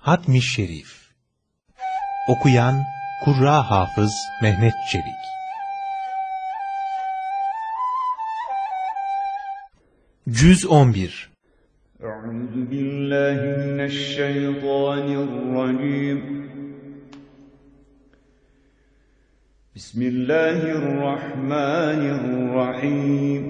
Hatmi Şerif. Okuyan Kurra Hafız Mehmet Çelik. Cüz 11 Euzu billahi mineşşeytanirracim. Bismillahirrahmanirrahim.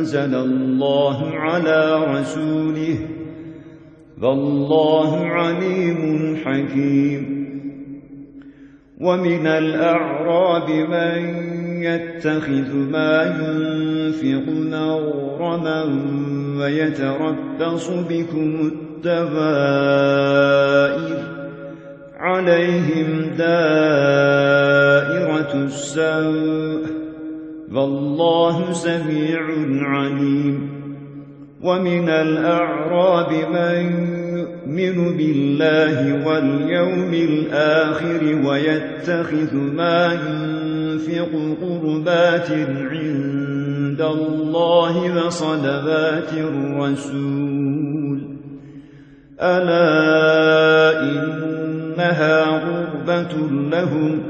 أنزل الله على رسوله. والله عليم حكيم. ومن الأعراب من يتخذ ما ينفق نغرما ويتربص بكم الدوائر. عليهم دائرة السوء. والله سميع عليم. ومن الأعراب من يؤمن بالله واليوم الآخر ويتخذ ما ينفق قربات عند الله وصلبات الرسول. ألا إنها غربة لهم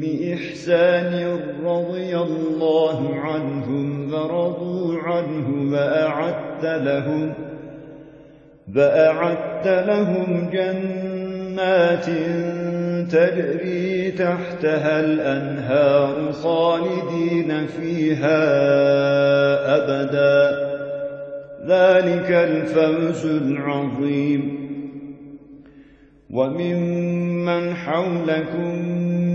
بإحسان رضي الله عنهم ورضوا عنه وأعد لهم وأعد لهم جنات تجري تحتها الأنهار خالدين فيها أبدا. ذلك الفوز العظيم. وممن حولكم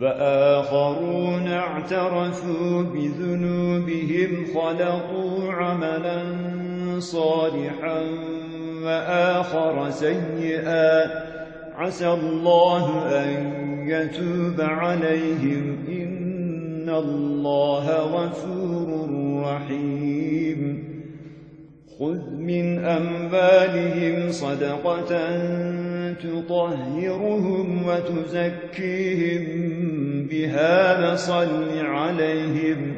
فآخرون اعترفوا بذنوبهم خلقوا عملا صالحا وآخر سيئا. عسى الله أن يتوب عليهم إن الله غفور رحيم. خذ من أموالهم صدقة تطهرهم وتزكيهم بها وصل عليهم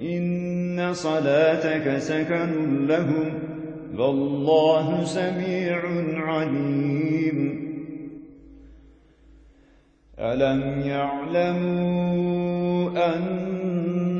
إن صلاتك سكن لهم والله سميع عليم ألم يعلموا أن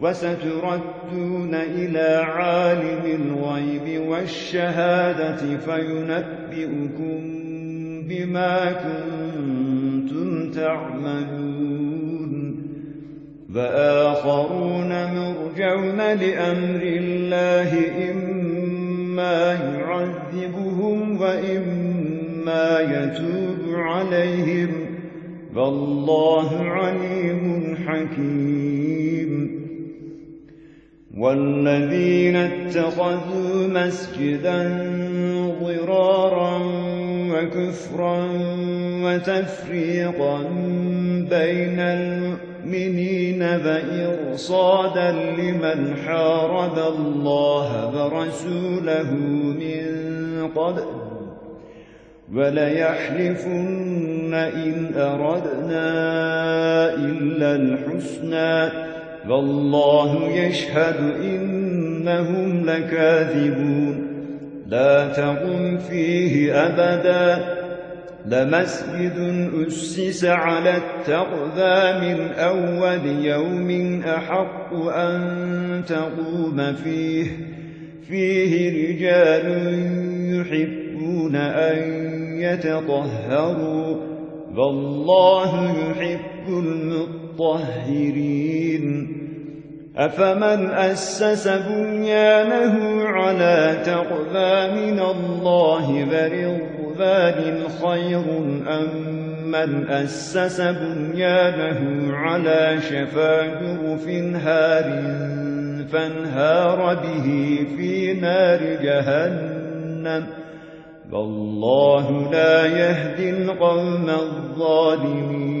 وستردون إلى عالم الغيب والشهادة فينبئكم بما كنتم تعملون. فآخرون مرجون لأمر الله إما يعذبهم وإما يتوب عليهم. فالله عليم حكيم. والذين اتخذوا مسجدا ضرارا وكفرا وتفريقا بين المؤمنين فإرصادا لمن حارب الله ورسوله من قبل وليحلفن إن أردنا إلا الحسنى والله يشهد إنهم لكاذبون. لا تقم فيه أبدا. لمسجد أسس على التقذى من أول يوم أحق أن تقوم فيه. فيه رجال يحبون أن يتطهروا. والله يحب المطهرين. أفمن أسس بنيانه على تقوى من الله برضوان خير أم من أسس بنيانه على شفا جرف هار فانهار به في نار جهنم. والله لا يهدي القوم الظالمين.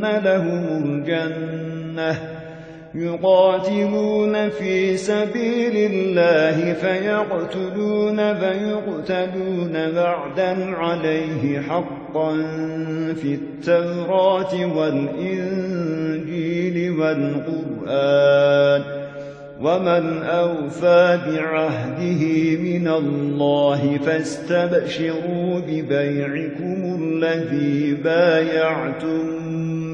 لهم الجنة يقاتلون في سبيل الله فيقتلون فيقتلون بعدا عليه حقا في التوراة والإنجيل والقرآن ومن أوفى بعهده من الله فاستبشروا ببيعكم الذي بايعتم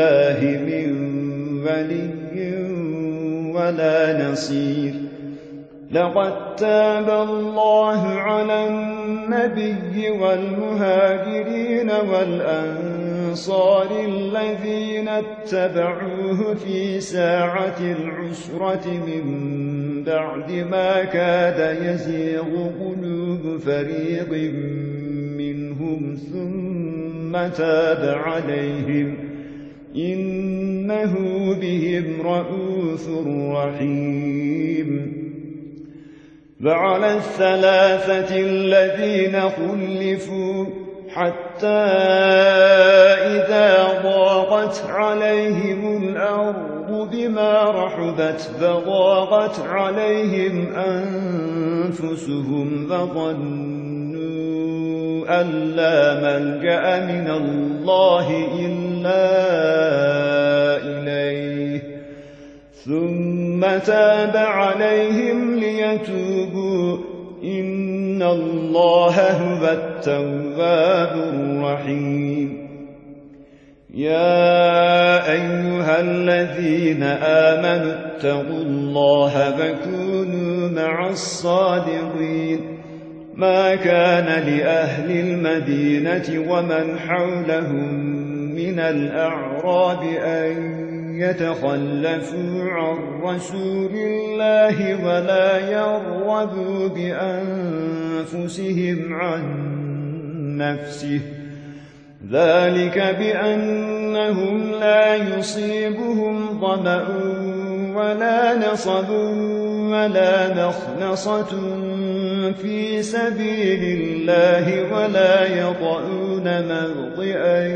الله من ولي ولا نصير. لقد تاب الله على النبي والمهاجرين والأنصار الذين اتبعوه في ساعة العسرة من بعد ما كاد يزيغ قلوب فريق منهم ثم تاب عليهم. إنه بهم رؤوف رحيم. وعلى الثلاثة الذين خلفوا حتى إذا ضاقت عليهم الأرض بما رحبت فضاقت عليهم أنفسهم فظنوا أن لا ملجأ من الله إلا إليه. ثم تاب عليهم ليتوبوا. إن الله هو التواب الرحيم. يا أيها الذين آمنوا اتقوا الله فكونوا مع الصادقين. ما كان لأهل المدينة ومن حولهم من الأعراب أن يتخلفوا عن رسول الله ولا يرغبوا بأنفسهم عن نفسه. ذلك بأنهم لا يصيبهم ظمأ ولا نصب ولا مخنصة في سبيل الله ولا يطؤون موضئا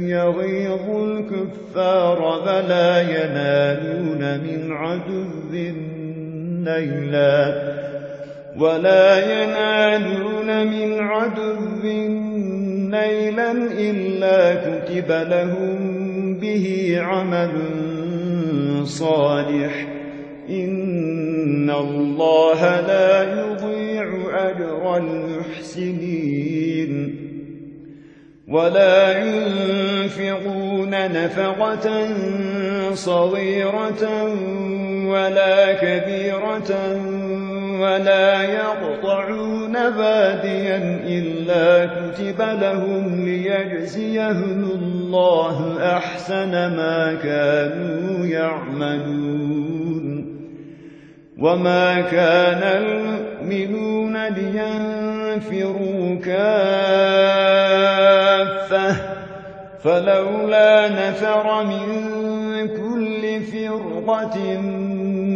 يغيظ الكفار فلا ينالون من عدو نيلا ولا ينالون من عدو نيلا إلا كتب لهم به عمل صالح إن الله لا يضيع أجر المحسنين. ولا ينفقون نفقة صغيرة ولا كبيرة ولا يقطعون باديا إلا كتب لهم ليجزيهم الله أحسن ما كانوا يعملون. وما كان المؤمنون لينفروا كافة. فلولا نفر من كل فرقة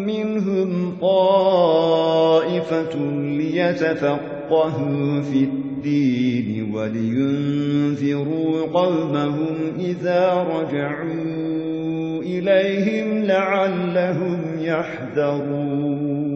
منهم طائفة ليتفقهوا في الدين ولينذروا قومهم إذا رجعوا إليهم لعلهم يحذرون.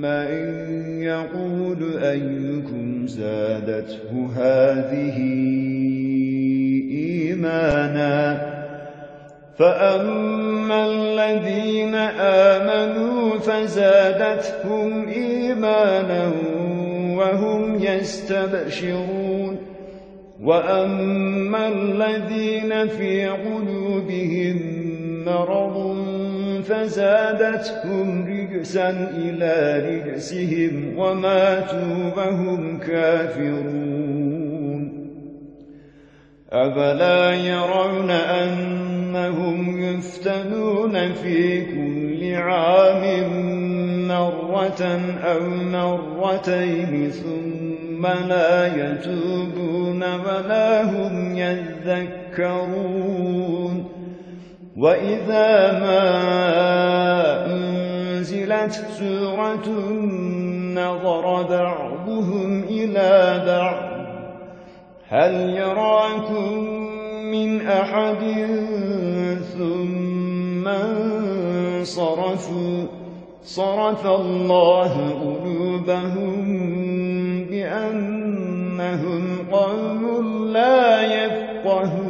من يقول أيكم زادته هذه إيمانا فأما الذين آمنوا فزادتهم إيمانا وهم يستبشرون وأما الذين في قلوبهم مرض فزادتهم رجسا إلى رجسهم وماتوا وهم كافرون. أفلا يرون أنهم يفتنون في كل عام مرة أو مرتين ثم لا يتوبون ولا هم يذكرون. وإذا ما أنزلت سورة نظر بعضهم إلى بعض هل يراكم من أحد ثم انصرفوا صرف الله قلوبهم بأنهم قوم لا يفقهون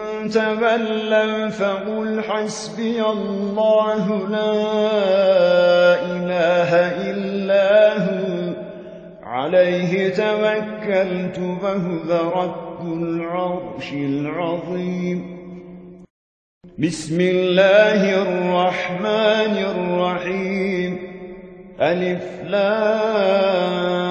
تولوا فقل حسبي الله لا إله إلا هو عليه توكلت وهو رب العرش العظيم بسم الله الرحمن الرحيم ألف لام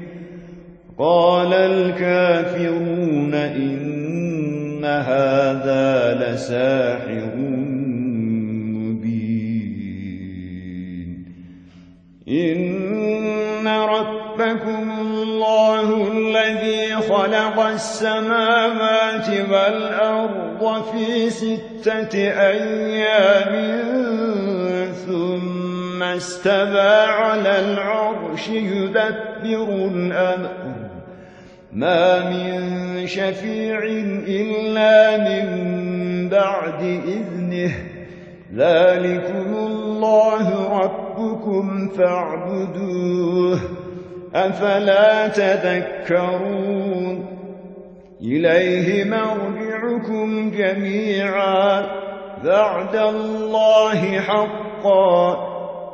قال الكافرون إن هذا لساحر مبين. إن ربكم الله الذي خلق السماوات والأرض في ستة أيام ثم استبى على العرش يدبر الأمر. ما من شفيع إلا من بعد إذنه ذلكم الله ربكم فاعبدوه أفلا تذكرون إليه مرجعكم جميعا بعد الله حقا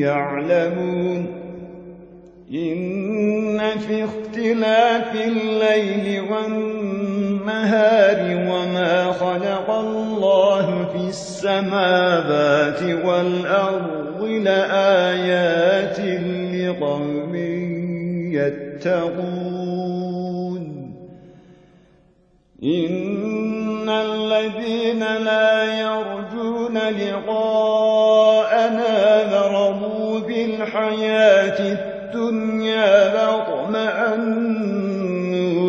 يعلمون. إن في اختلاف الليل والنهار وما خلق الله في السماوات والأرض لآيات لقوم يتقون. إن الذين لا يرجون لقاءنا ذربوا بالحياة الدنيا واطمأنوا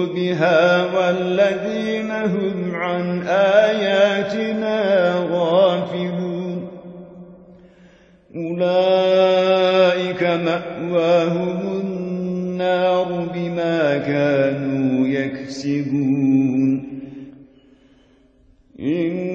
بها والذين هم عن آياتنا غافلون. أولئك مأواهم النار بما كانوا يكسبون. إن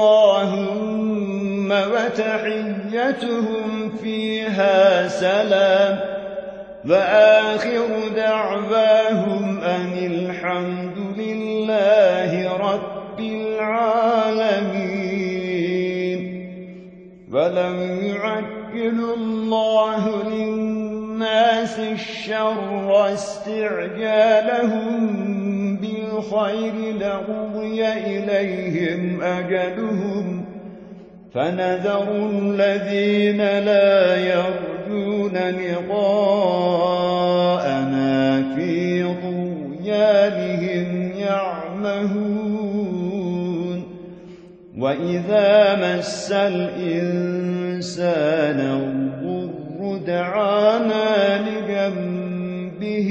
اللهم وتحيتهم فيها سلام. وآخر دعواهم أن الحمد لله رب العالمين. ولم يعجل الله للناس الشر استعجالهم بالخير لقضي إليهم أجلهم فنذر الذين لا يرجون لقاءنا في طغيانهم يعمهون وإذا مس الإنسان الضر دعانا لجنبه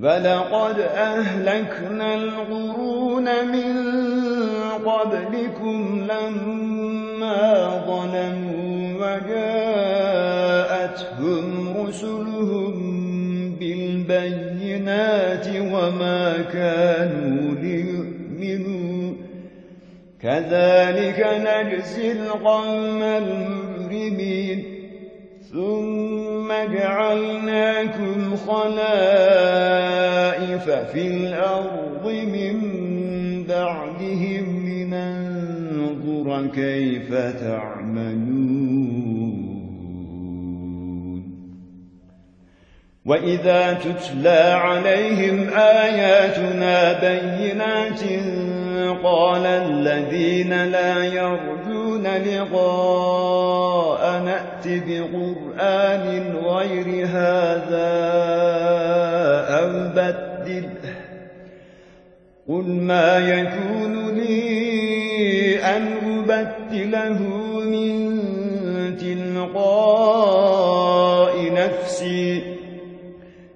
ولقد أهلكنا القرون من قبلكم لما ظلموا وجاءتهم رسلهم بالبينات وما كانوا ليؤمنوا كذلك نجزي القوم المجرمين ثم جعلناكم خلائف في الأرض من بعدهم لننظر كيف تعملون. وإذا تتلى عليهم آياتنا بينات قال الذين لا يرجون لقاء نأت بقرآن غير هذا أو بدله قل ما يكون لي أن أبدله من تلقاء نفسي.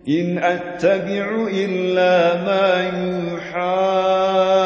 إن أتبع إلا ما يوحى.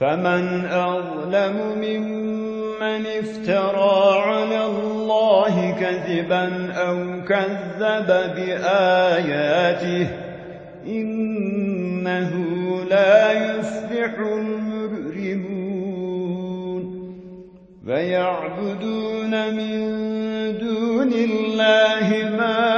فمن أظلم ممن افترى على الله كذبا أو كذب بآياته إنه لا يفلح المجرمون فيعبدون من دون الله ما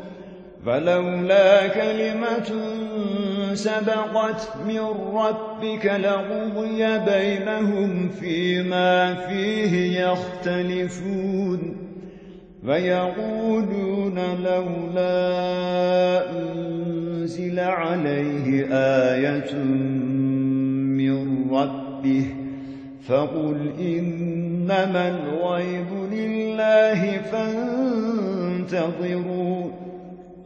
فلولا كلمة سبقت من ربك لقضي بينهم فيما فيه يختلفون ويقولون لولا أنزل عليه آية من ربه فقل إنما الغيب لله فانتظروا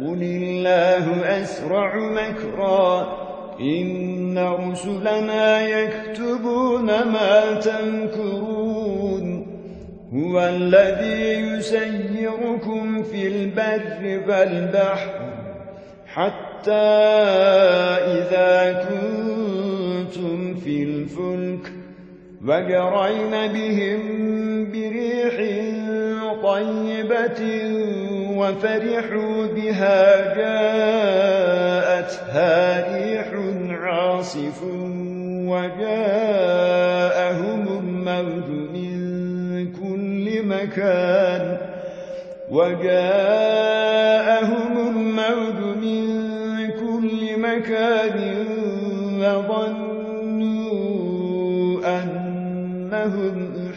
قل الله أسرع مكرا إن رسلنا يكتبون ما تنكرون هو الذي يسيركم في البر والبحر حتى إذا كنتم في الفلك وجرين بهم بريح طيبة وفرحوا بها جاءتها ريح عاصف وجاءهم الموت من كل مكان وجاءهم الموت من كل مكان وظنوا أنهم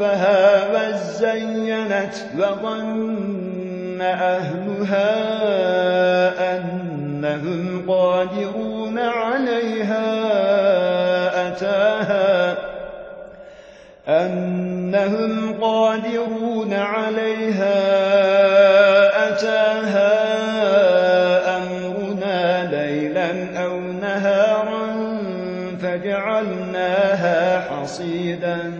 زخرفها وزينت وظن أهلها أنهم قادرون عليها أتاها أنهم قادرون عليها أتاها أمرنا ليلا أو نهارا فجعلناها حصيدا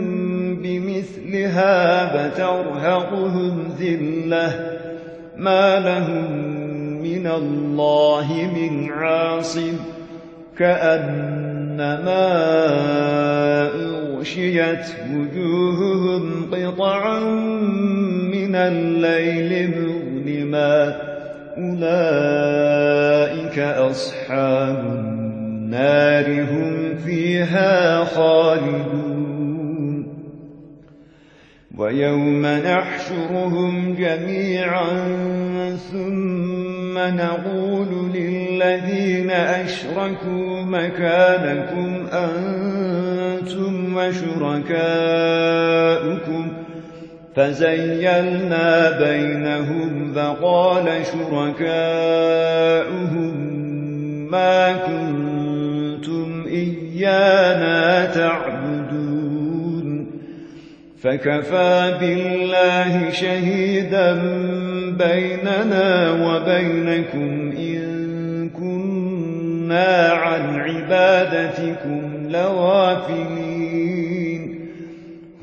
بمثلها فترهقهم ذلة ما لهم من الله من عاصم كأنما أغشيت وجوههم قطعا من الليل مظلما أولئك أصحاب النار هم فيها خالدون ويوم نحشرهم جميعا ثم نقول للذين أشركوا مكانكم أنتم وشركاؤكم فزيلنا بينهم فقال شركاؤهم ما كنتم إيانا تعبدون فكفى بالله شهيدا بيننا وبينكم إن كنا عن عبادتكم لغافلين.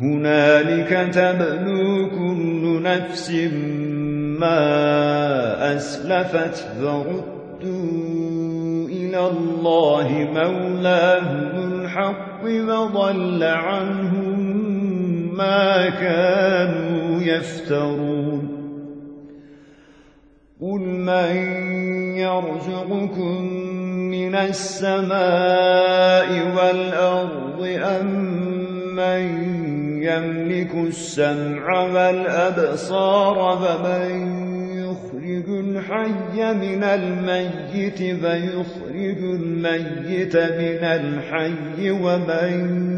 هنالك تبلو كل نفس ما أسلفت فردوا إلى الله مولاهم الحق وضل عنهم ما كانوا يفترون. قل من يرزقكم من السماء والأرض أم من يملك السمع والأبصار فمن يخرج الحي من الميت فيخرج الميت من الحي ومن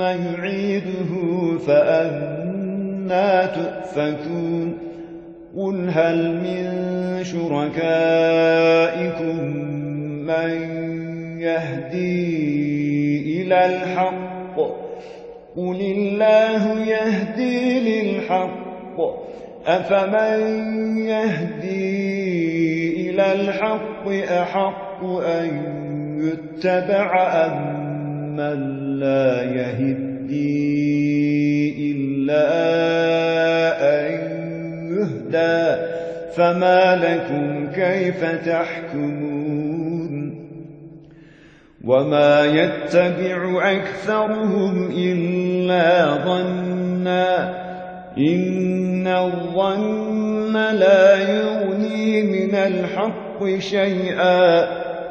يعيده فأنا تؤفكون قل هل من شركائكم من يهدي إلى الحق؟ قل الله يهدي للحق. أفمن يهدي إلى الحق أحق أن يتبع أم من لا يهدي إلا أن يهدى. فما لكم كيف تحكمون؟ وما يتبع أكثرهم إلا ظنّا. إن الظن لا يغني من الحق شيئا.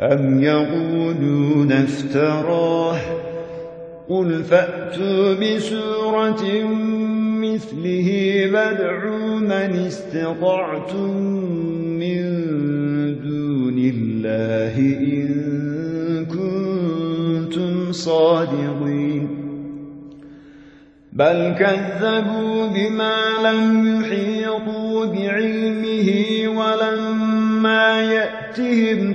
أم يقولون افتراه قل فأتوا بسورة مثله فادعوا من استطعتم من دون الله إن صادقين بل كذبوا بما لم يحيطوا بعلمه ولما يأتهم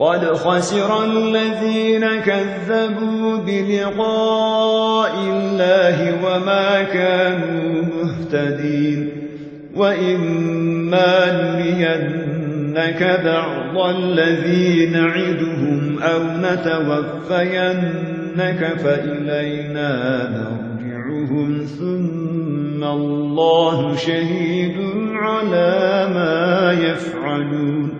قد خسر الذين كذبوا بلقاء الله وما كانوا مهتدين وإما نرينك بعض الذي نعدهم أو نتوفينك فإلينا نرجعهم ثم الله شهيد على ما يفعلون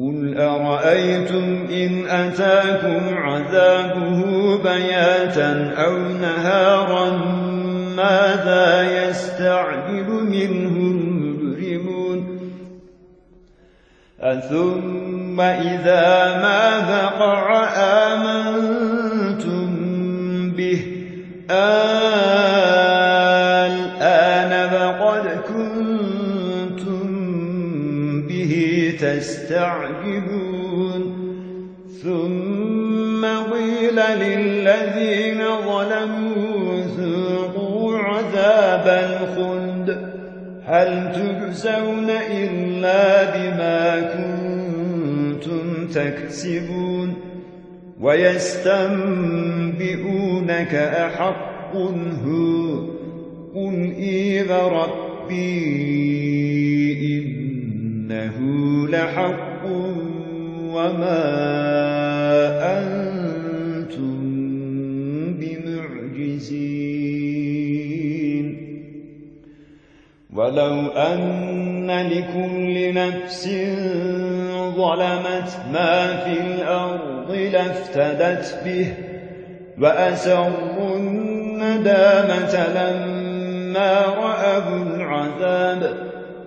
قل أرأيتم إن أتاكم عذابه بياتا أو نهارا ماذا يستعجل منه المجرمون أثم إذا ما بقع آمنتم به الآن تستعجلون ثم قيل للذين ظلموا ذوقوا عذاب الخلد. هل تجزون إلا بما كنتم تكسبون؟ ويستنبئونك أحق هو. قل إذا ربي إنه لحق وما أنتم بمعجزين. ولو أن لكل نفس ظلمت ما في الأرض لافتدت به وأسروا الندامة لما رأوا العذاب.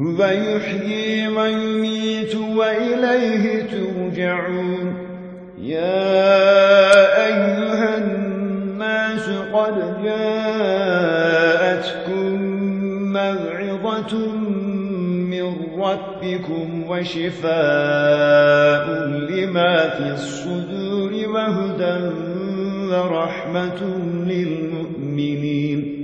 هو يحيي ويميت وإليه ترجعون. يا أيها الناس قد جاءتكم موعظة من ربكم وشفاء لما في الصدور وهدى ورحمة للمؤمنين.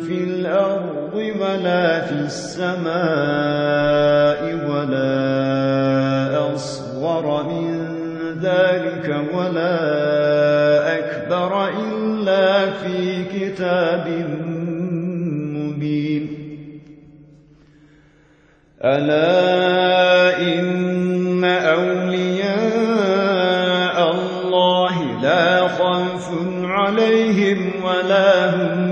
في الأرض ولا في السماء ولا أصغر من ذلك ولا أكبر إلا في كتاب مبين. ألا إن أولياء الله لا خوف عليهم ولا هم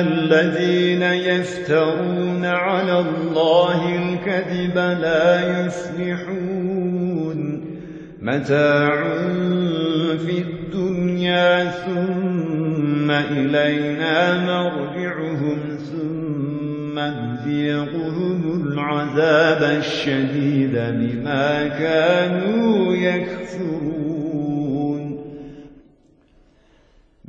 الذين يفترون على الله الكذب لا يفلحون. متاع في الدنيا ثم إلينا مرجعهم ثم نذيقهم العذاب الشديد بما كانوا يكفرون.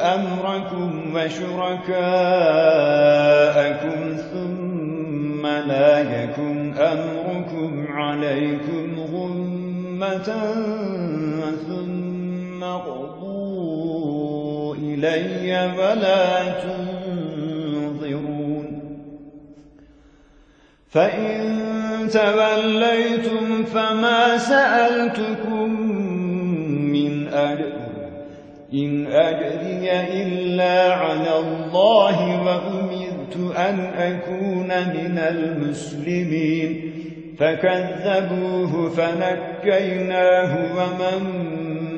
أمركم وشركاءكم ثم لا يكن أمركم عليكم غمة ثم اقضوا إلي ولا تنظرون. فإن توليتم فما سألتكم من أجر إن أجري إلا على الله وأمرت أن أكون من المسلمين. فكذبوه فنكيناه ومن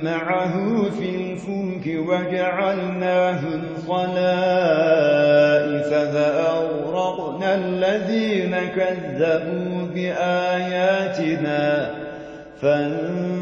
معه في الفلك وجعلناهم خلائف فأغرقنا الذين كذبوا بآياتنا فانظر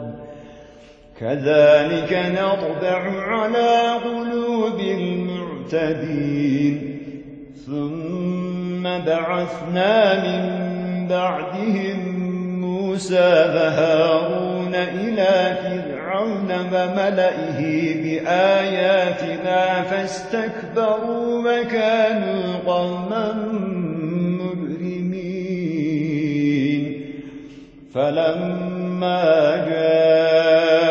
كذلك نطبع على قلوب المعتدين. ثم بعثنا من بعدهم موسى وهارون إلى فرعون وملئه بآياتنا فاستكبروا وكانوا قوما مجرمين. فلما جاءهم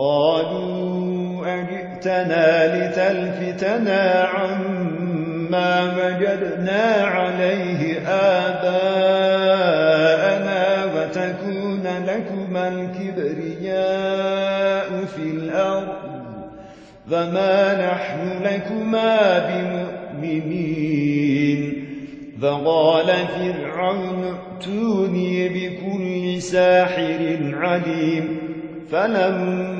قالوا أجئتنا لتلفتنا عما وجدنا عليه آباءنا وتكون لكما الكبرياء في الأرض فما نحن لكما بمؤمنين فقال فرعون ائتوني بكل ساحر عليم فلما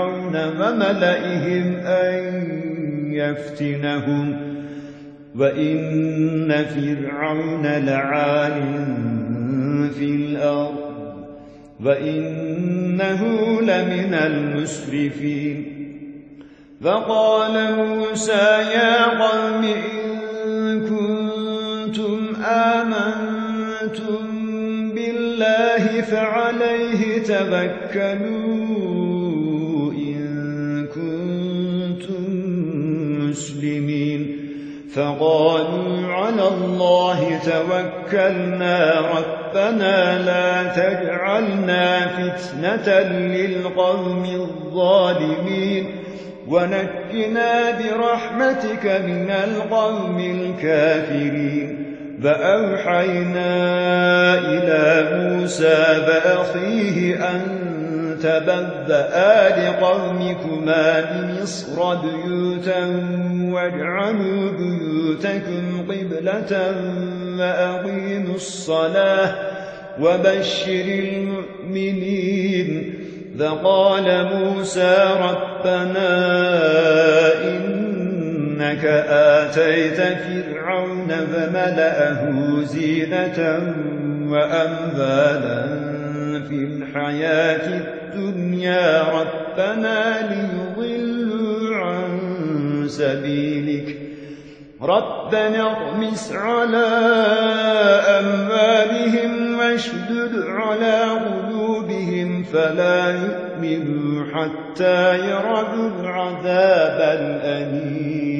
فرعون وملئهم أن يفتنهم وإن فرعون لعال في الأرض وإنه لمن المسرفين. فقال موسى يا قوم إن كنتم آمنتم بالله فعليه توكلوا فقالوا على الله توكلنا ربنا لا تجعلنا فتنة للقوم الظالمين ونجنا برحمتك من القوم الكافرين فأوحينا إلى موسى فأخيه أن تبذأ لقومكما بمصر بيوتا واجعلوا بيوتكم قبلة وأقيموا الصلاة وبشر المؤمنين. فقال موسى ربنا إنك آتيت فرعون فملأه زينة وأموالا في الحياة الدنيا ربنا ليضلوا عن سبيلك. ربنا اغمس على أموالهم واشدد على قلوبهم فلا يؤمنوا حتى يروا العذاب الأليم.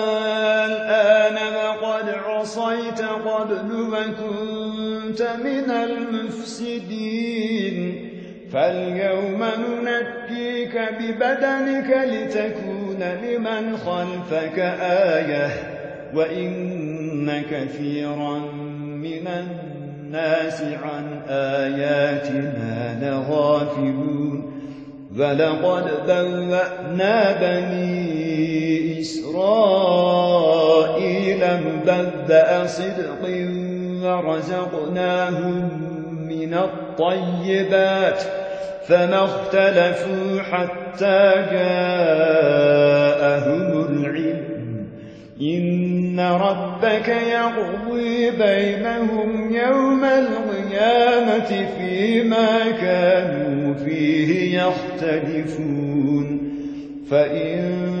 عصيت قبل وكنت من المفسدين. فاليوم ننجيك ببدنك لتكون لمن خلفك آية وإن كثيرا من الناس عن آياتنا لغافلون. ولقد بوأنا بني إسرائيل مبدأ صدق ورزقناهم من الطيبات فما اختلفوا حتى جاءهم العلم. إن ربك يقضي بينهم يوم القيامة فيما كانوا فيه يختلفون. فإن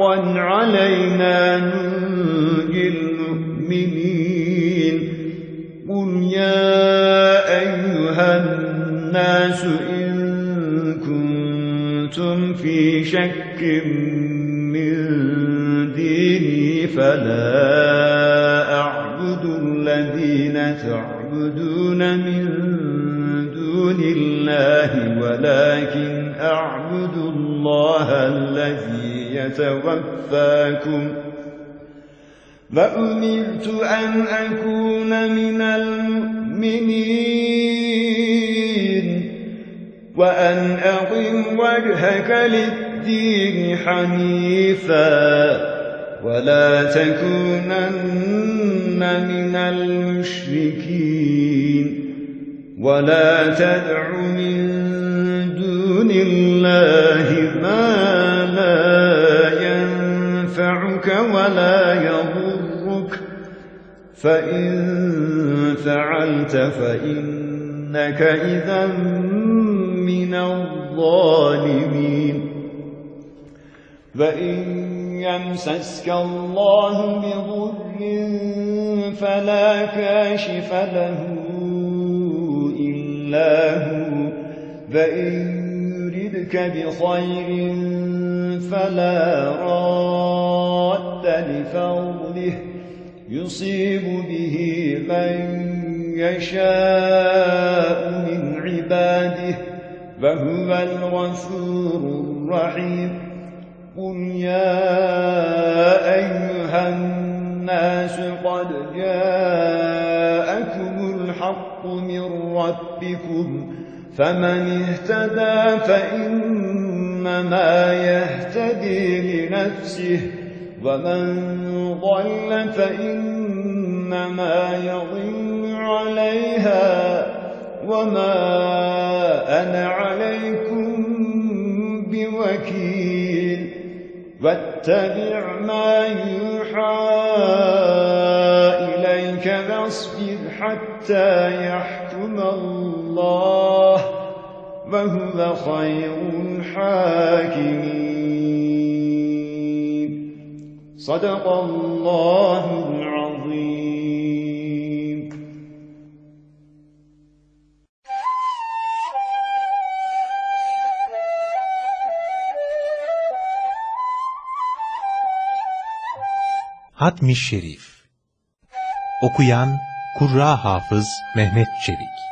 حقا علينا ننجي المؤمنين. قل يا أيها الناس إن كنتم في شك من ديني فلا أعبد الذين تعبدون من دون الله ولكن أعبد الله الذي يتوفاكم. فأمرت أن أكون من المؤمنين وأن أقم وجهك للدين حنيفا ولا تكونن من المشركين ولا تدع من دون الله ما لا ولا يضرك. فإن فعلت فإنك إذا من الظالمين. فإن يمسسك الله بضر فلا كاشف له إلا هو. فإن يردك بخير فلا راد لفضله يصيب به من يشاء من عباده فهو الغفور الرحيم. قل يا أيها الناس قد جاءكم الحق من ربكم فمن اهتدى فإنما يهتدي لنفسه ومن ضل فإنما يضل عليها وما أنا عليكم بوكيل واتبع ما يوحى إليك واصبر حتى يحكم الله وهو خير الحاكمين صدق الله العظيم Hatmiş Şerif Okuyan Kurra Hafız Mehmet Çelik